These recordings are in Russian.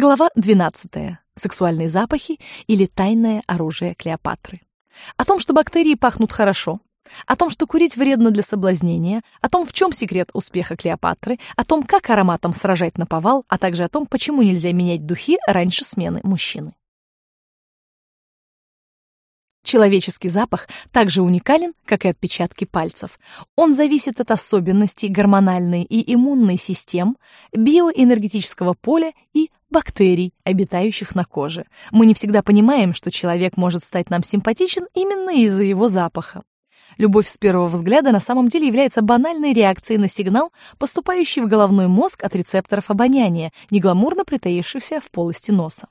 Глава 12. Сексуальные запахи или тайное оружие Клеопатры. О том, что бактерии пахнут хорошо, о том, что курить вредно для соблазнения, о том, в чем секрет успеха Клеопатры, о том, как ароматом сражать на повал, а также о том, почему нельзя менять духи раньше смены мужчины. Человеческий запах также уникален, как и отпечатки пальцев. Он зависит от особенностей гормональной и иммунной систем, биоэнергетического поля и бактерий, обитающих на коже. Мы не всегда понимаем, что человек может стать нам симпатичен именно из-за его запаха. Любовь с первого взгляда на самом деле является банальной реакцией на сигнал, поступающий в головной мозг от рецепторов обоняния, негламурно притаившихся в полости носа.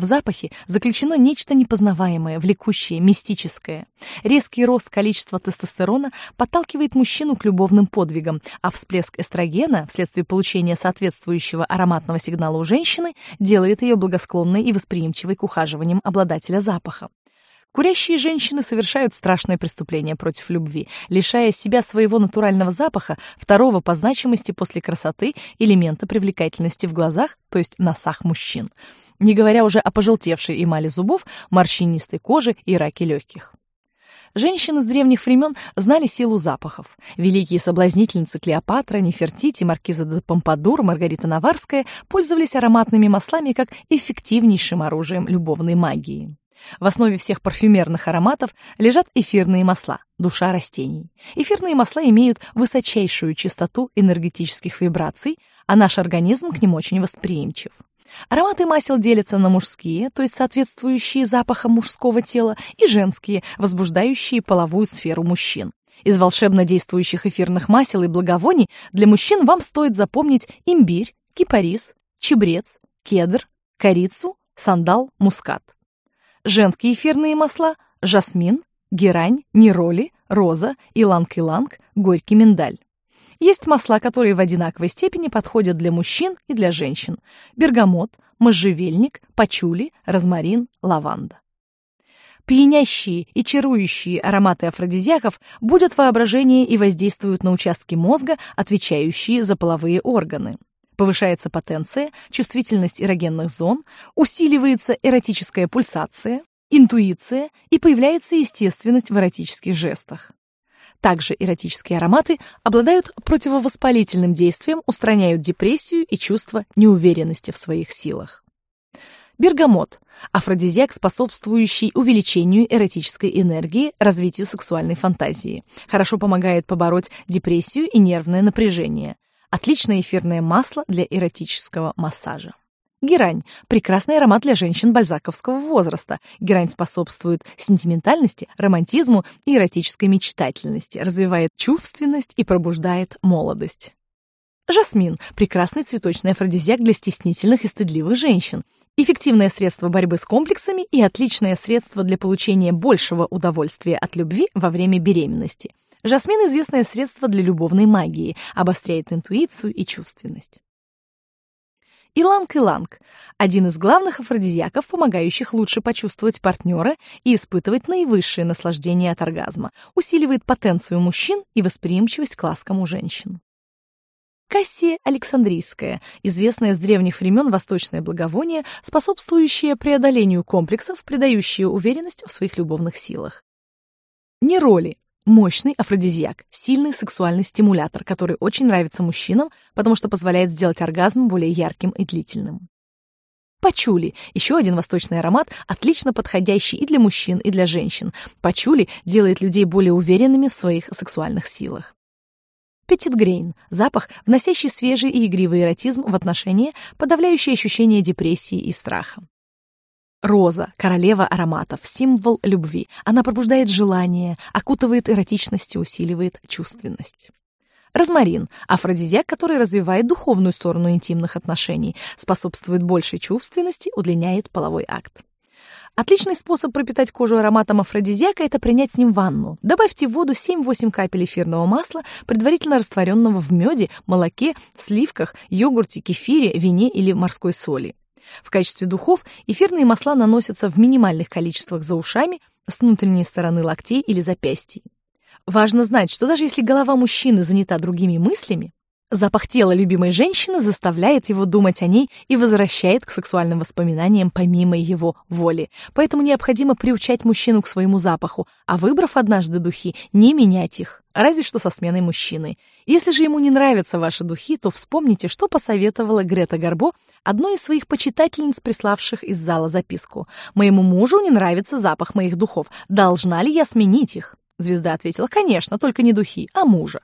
В запахе заключено нечто непознаваемое, влекущее, мистическое. Резкий рост количества тестостерона подталкивает мужчину к любовным подвигам, а всплеск эстрогена вследствие получения соответствующего ароматного сигнала у женщины делает ее благосклонной и восприимчивой к ухаживаниям обладателя запаха. Курящие женщины совершают страшное преступление против любви, лишая себя своего натурального запаха, второго по значимости после красоты, элемента привлекательности в глазах, то есть носах мужчин не говоря уже о пожелтевшей эмали зубов, морщинистой коже и раке легких. Женщины с древних времен знали силу запахов. Великие соблазнительницы Клеопатра, Нефертити, Маркиза де Помпадур, Маргарита Наварская пользовались ароматными маслами как эффективнейшим оружием любовной магии. В основе всех парфюмерных ароматов лежат эфирные масла, душа растений. Эфирные масла имеют высочайшую частоту энергетических вибраций, а наш организм к ним очень восприимчив. Ароматы масел делятся на мужские, то есть соответствующие запахам мужского тела, и женские, возбуждающие половую сферу мужчин. Из волшебно действующих эфирных масел и благовоний для мужчин вам стоит запомнить имбирь, кипарис, чебрец, кедр, корицу, сандал, мускат. Женские эфирные масла – жасмин, герань, нероли, роза, иланг-иланг, горький миндаль. Есть масла, которые в одинаковой степени подходят для мужчин и для женщин. Бергамот, можжевельник, пачули, розмарин, лаванда. Пьянящие и чарующие ароматы афродизиаков будут воображение и воздействуют на участки мозга, отвечающие за половые органы. Повышается потенция, чувствительность эрогенных зон, усиливается эротическая пульсация, интуиция и появляется естественность в эротических жестах. Также эротические ароматы обладают противовоспалительным действием, устраняют депрессию и чувство неуверенности в своих силах. Бергамот – афродизиак, способствующий увеличению эротической энергии, развитию сексуальной фантазии. Хорошо помогает побороть депрессию и нервное напряжение. Отличное эфирное масло для эротического массажа. Герань – прекрасный аромат для женщин бальзаковского возраста. Герань способствует сентиментальности, романтизму и эротической мечтательности, развивает чувственность и пробуждает молодость. Жасмин – прекрасный цветочный афродизиак для стеснительных и стыдливых женщин. Эффективное средство борьбы с комплексами и отличное средство для получения большего удовольствия от любви во время беременности. Жасмин – известное средство для любовной магии, обостряет интуицию и чувственность. Иланг-иланг – один из главных афродизиаков, помогающих лучше почувствовать партнера и испытывать наивысшее наслаждение от оргазма, усиливает потенцию мужчин и восприимчивость к ласкам у женщин. Кассия Александрийская, известное с древних времен восточное благовоние, способствующее преодолению комплексов, придающее уверенность в своих любовных силах. Нероли Мощный афродизиак, сильный сексуальный стимулятор, который очень нравится мужчинам, потому что позволяет сделать оргазм более ярким и длительным. Пачули – еще один восточный аромат, отлично подходящий и для мужчин, и для женщин. Пачули делает людей более уверенными в своих сексуальных силах. Петитгрейн – запах, вносящий свежий и игривый эротизм в отношения, подавляющий ощущение депрессии и страха. Роза, королева ароматов, символ любви. Она пробуждает желание, окутывает эротичность и усиливает чувственность. Розмарин – афродизиак, который развивает духовную сторону интимных отношений, способствует большей чувственности, удлиняет половой акт. Отличный способ пропитать кожу ароматом афродизиака – это принять с ним ванну. Добавьте в воду 7-8 капель эфирного масла, предварительно растворенного в меде, молоке, сливках, йогурте, кефире, вине или морской соли. В качестве духов эфирные масла наносятся в минимальных количествах за ушами, с внутренней стороны локтей или запястий. Важно знать, что даже если голова мужчины занята другими мыслями, Запах тела любимой женщины заставляет его думать о ней и возвращает к сексуальным воспоминаниям помимо его воли. Поэтому необходимо приучать мужчину к своему запаху, а выбрав однажды духи, не менять их, разве что со сменой мужчины. Если же ему не нравятся ваши духи, то вспомните, что посоветовала Грета Гарбо, одной из своих почитательниц, приславших из зала записку. «Моему мужу не нравится запах моих духов. Должна ли я сменить их?» Звезда ответила, «Конечно, только не духи, а мужа».